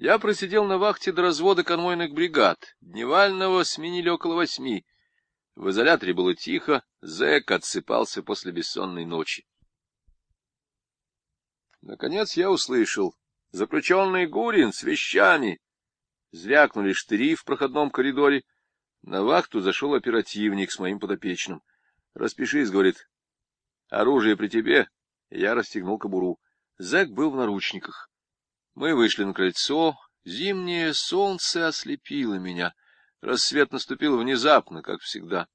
Я просидел на вахте до развода конвойных бригад. Дневального сменили около восьми. В изоляторе было тихо, зэк отсыпался после бессонной ночи. Наконец я услышал. Заключенный Гурин с вещами. Звякнули штыри в проходном коридоре. На вахту зашел оперативник с моим подопечным. — Распишись, — говорит. — Оружие при тебе? Я расстегнул кобуру. Зэк был в наручниках. Мы вышли на крыльцо. Зимнее солнце ослепило меня. Рассвет наступил внезапно, как всегда.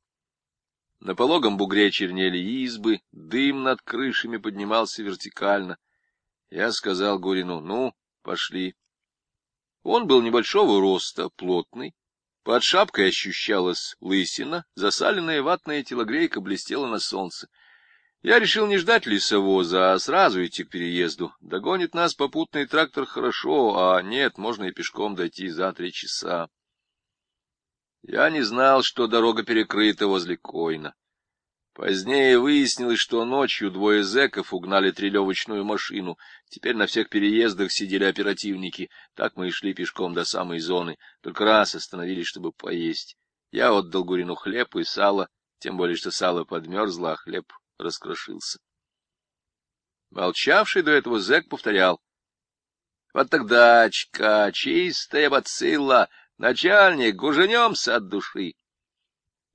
На пологом бугре чернели избы, дым над крышами поднимался вертикально. Я сказал Гурину, ну, пошли. Он был небольшого роста, плотный. Под шапкой ощущалась лысина, засаленная ватная телогрейка блестела на солнце. Я решил не ждать лесовоза, а сразу идти к переезду. Догонит нас попутный трактор хорошо, а нет, можно и пешком дойти за три часа. Я не знал, что дорога перекрыта возле Койна. Позднее выяснилось, что ночью двое зэков угнали трелевочную машину. Теперь на всех переездах сидели оперативники. Так мы и шли пешком до самой зоны. Только раз остановились, чтобы поесть. Я отдал Гурину хлеб и сало, тем более, что сало подмерзло, а хлеб раскрошился. Молчавший до этого зэк повторял. — Вот тогда очка, чистая бацилла, начальник, гуженемся от души.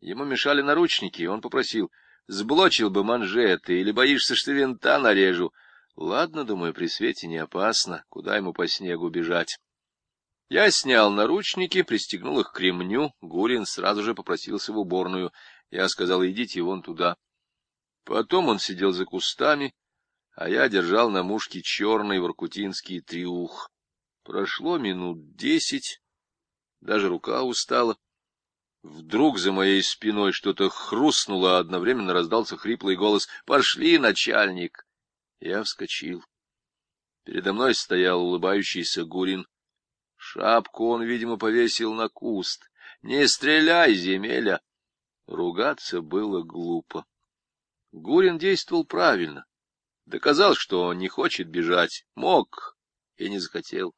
Ему мешали наручники, он попросил — Сблочил бы манжеты, или боишься, что винта нарежу? Ладно, думаю, при свете не опасно, куда ему по снегу бежать. Я снял наручники, пристегнул их к ремню, Гурин сразу же попросился в уборную. Я сказал, идите вон туда. Потом он сидел за кустами, а я держал на мушке черный воркутинский триух. Прошло минут десять, даже рука устала. Вдруг за моей спиной что-то хрустнуло, а одновременно раздался хриплый голос «Пошли, начальник!» Я вскочил. Передо мной стоял улыбающийся Гурин. Шапку он, видимо, повесил на куст. «Не стреляй, земеля!» Ругаться было глупо. Гурин действовал правильно. Доказал, что не хочет бежать. Мог и не захотел.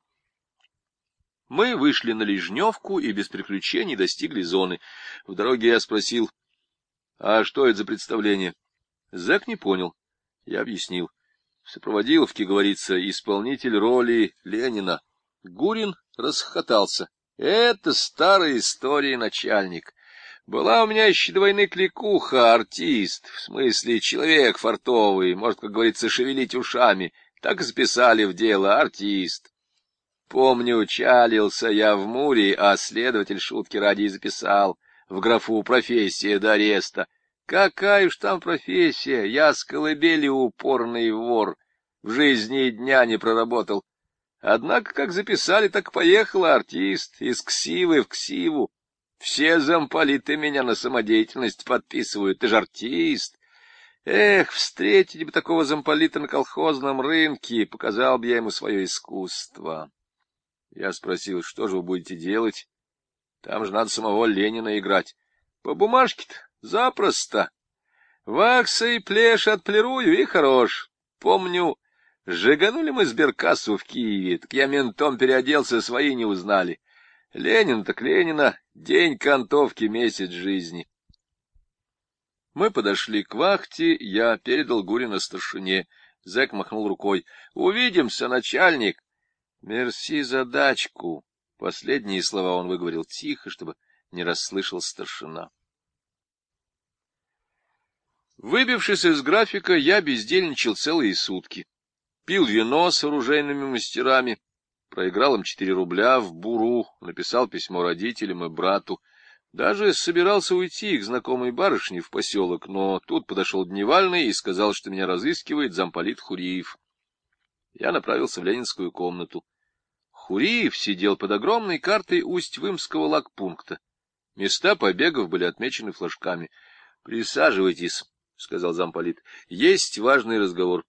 Мы вышли на Лежневку и без приключений достигли зоны. В дороге я спросил, а что это за представление? Зэк не понял. Я объяснил. В сопроводиловке, говорится, исполнитель роли Ленина. Гурин расхохотался. Это старая история, начальник. Была у меня еще до войны кликуха, артист, в смысле человек фартовый, может, как говорится, шевелить ушами. Так и записали в дело артист. Помню, чалился я в Муре, а следователь шутки ради записал в графу «Профессия до ареста». Какая уж там профессия, я с колыбели упорный вор, в жизни дня не проработал. Однако, как записали, так поехал артист из ксивы в ксиву. Все замполиты меня на самодеятельность подписывают, ты же артист. Эх, встретить бы такого замполита на колхозном рынке, показал бы я ему свое искусство. Я спросил, что же вы будете делать? Там же надо самого Ленина играть. По бумажке-то запросто. Вакса и плешь отполирую, и хорош. Помню, сжиганули мы сберкассу в Киеве, так я ментом переоделся, свои не узнали. Ленин так Ленина, день кантовки, месяц жизни. Мы подошли к вахте, я передал Гурина старшине. Зэк махнул рукой. — Увидимся, начальник. Мерси за дачку. Последние слова он выговорил тихо, чтобы не расслышал старшина. Выбившись из графика, я бездельничал целые сутки. Пил вино с оружейными мастерами, проиграл им четыре рубля в буру, написал письмо родителям и брату. Даже собирался уйти к знакомой барышне в поселок, но тут подошел Дневальный и сказал, что меня разыскивает замполит Хуриев. Я направился в ленинскую комнату. Хуриев сидел под огромной картой Усть-Вымского лагпункта. Места побегов были отмечены флажками. — Присаживайтесь, — сказал замполит. — Есть важный разговор.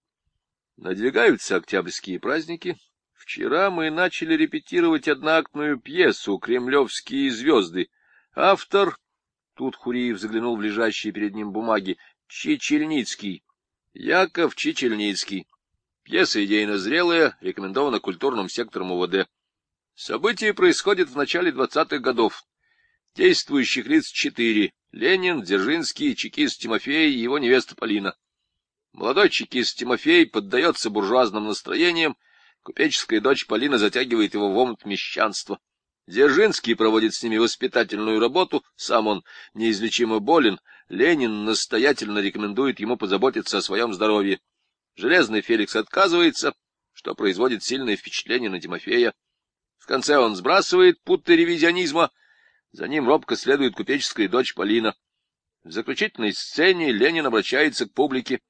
Надвигаются октябрьские праздники. Вчера мы начали репетировать одноактную пьесу «Кремлевские звезды». Автор, тут Хуриев заглянул в лежащие перед ним бумаги, Чичельницкий, Яков Чичельницкий. Пьеса идейно зрелая, рекомендована культурным сектором УВД. События происходят в начале двадцатых годов. Действующих лиц четыре. Ленин, Дзержинский, чекист Тимофей и его невеста Полина. Молодой чекист Тимофей поддается буржуазным настроениям, купеческая дочь Полина затягивает его в омут мещанства. Дзержинский проводит с ними воспитательную работу, сам он неизлечимо болен, Ленин настоятельно рекомендует ему позаботиться о своем здоровье. Железный Феликс отказывается, что производит сильное впечатление на Тимофея. В конце он сбрасывает путы ревизионизма, за ним робко следует купеческая дочь Полина. В заключительной сцене Ленин обращается к публике.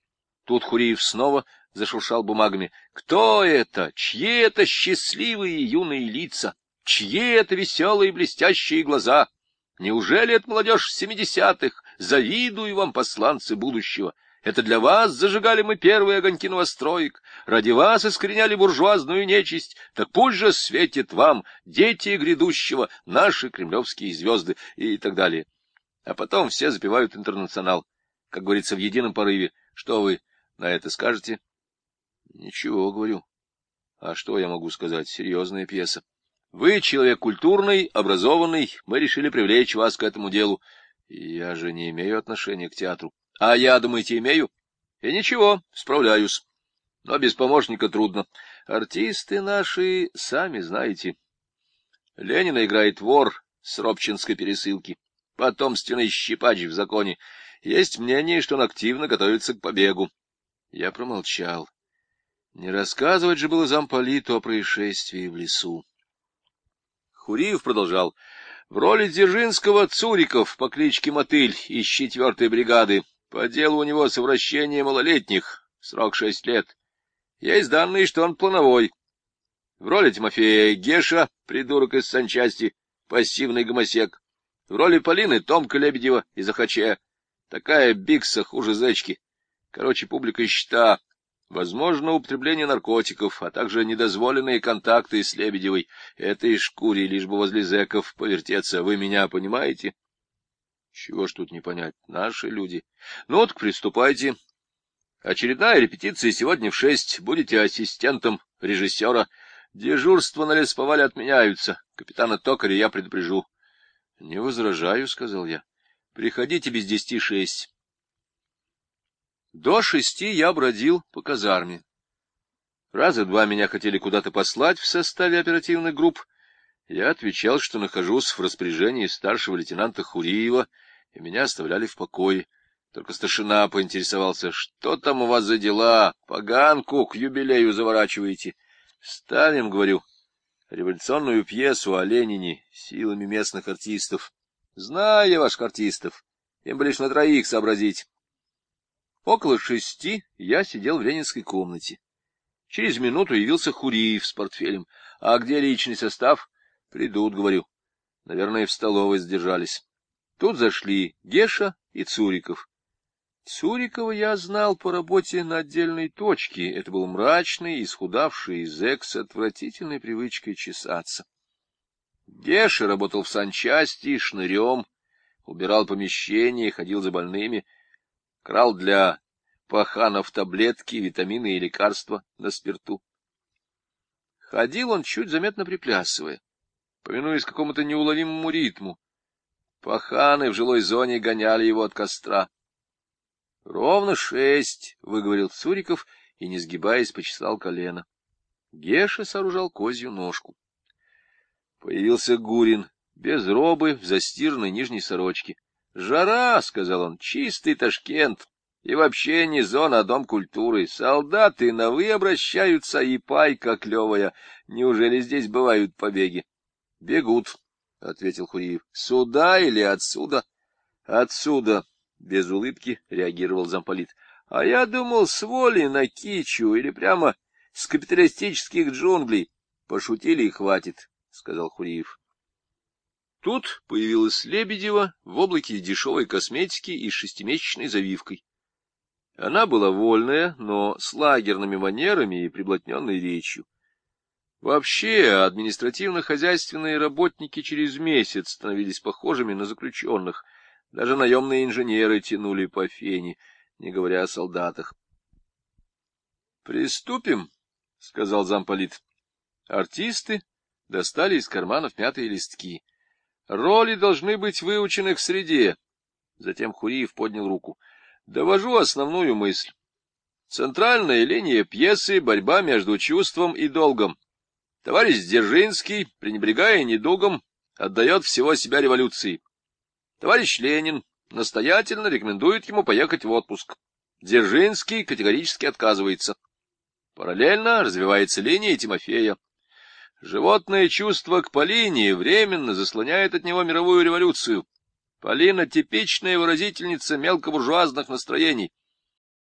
Тут Хуриев снова зашуршал бумагами. Кто это? Чьи это счастливые юные лица? Чьи это веселые блестящие глаза? Неужели это молодежь семидесятых? Завидую вам, посланцы будущего. Это для вас зажигали мы первые огоньки новостроек, ради вас искореняли буржуазную нечисть, так пусть же светит вам, дети грядущего, наши кремлевские звезды и так далее. А потом все запевают интернационал, как говорится, в едином порыве. Что вы на это скажете? Ничего, говорю. А что я могу сказать? Серьезная пьеса. Вы человек культурный, образованный, мы решили привлечь вас к этому делу. Я же не имею отношения к театру. А я, думаете, имею? И ничего, справляюсь. Но без помощника трудно. Артисты наши, сами знаете. Ленина играет вор с Робчинской пересылки. Потомственный щипач в законе. Есть мнение, что он активно готовится к побегу. Я промолчал. Не рассказывать же было замполиту о происшествии в лесу. Хуриев продолжал. В роли Дзержинского Цуриков по кличке Мотыль из четвертой бригады. По делу у него совращение малолетних, срок шесть лет. Есть данные, что он плановой. В роли Тимофея Геша, придурок из санчасти, пассивный гомосек. В роли Полины Томка Лебедева из Ахаче. Такая бикса хуже зечки. Короче, публика счета. Возможно, употребление наркотиков, а также недозволенные контакты с Лебедевой. Этой шкуре, лишь бы возле зэков повертеться. Вы меня понимаете? Чего ж тут не понять? Наши люди. Ну вот, приступайте. Очередная репетиция сегодня в шесть. Будете ассистентом режиссера. Дежурства на лесповале отменяются. Капитана Токаря я предупрежу. — Не возражаю, — сказал я. — Приходите без десяти шесть. До шести я бродил по казарме. Раза два меня хотели куда-то послать в составе оперативных групп. Я отвечал, что нахожусь в распоряжении старшего лейтенанта Хуриева, и меня оставляли в покое. Только старшина поинтересовался, что там у вас за дела, поганку к юбилею заворачиваете. Ставим, говорю, революционную пьесу о Ленине силами местных артистов. Знаю я ваших артистов, им бы лишь на троих сообразить. Около шести я сидел в ленинской комнате. Через минуту явился Хуриев с портфелем. — А где личный состав? — Придут, говорю. Наверное, в столовой задержались. Тут зашли Геша и Цуриков. Цурикова я знал по работе на отдельной точке. Это был мрачный, исхудавший зэк с отвратительной привычкой чесаться. Геша работал в санчасти, шнырем, убирал помещение, ходил за больными, крал для паханов таблетки, витамины и лекарства на спирту. Ходил он чуть заметно приплясывая, повинуясь какому-то неуловимому ритму. Паханы в жилой зоне гоняли его от костра. — Ровно шесть, — выговорил Цуриков и, не сгибаясь, почесал колено. Геша сооружал козью ножку. Появился Гурин, без робы, в застиранной нижней сорочке. — Жара, — сказал он, — чистый Ташкент. И вообще не зона, а дом культуры. Солдаты на «вы» обращаются, и пайка клевая. Неужели здесь бывают побеги? — Бегут, — ответил Хуриев. — Сюда или отсюда? — Отсюда, — без улыбки реагировал замполит. — А я думал, с воли на кичу или прямо с капиталистических джунглей. Пошутили и хватит, — сказал Хуриев. Тут появилась Лебедева в облаке дешевой косметики и шестимесячной завивкой. Она была вольная, но с лагерными манерами и приблотненной речью. Вообще, административно-хозяйственные работники через месяц становились похожими на заключенных. Даже наемные инженеры тянули по фене, не говоря о солдатах. — Приступим, — сказал замполит. Артисты достали из карманов мятые листки. Роли должны быть выучены в среде. Затем Хуриев поднял руку. Довожу основную мысль. Центральная линия пьесы — борьба между чувством и долгом. Товарищ Дзержинский, пренебрегая недугом, отдает всего себя революции. Товарищ Ленин настоятельно рекомендует ему поехать в отпуск. Дзержинский категорически отказывается. Параллельно развивается линия Тимофея. Животное чувство к Полине временно заслоняет от него мировую революцию. Полина — типичная выразительница мелкобуржуазных настроений.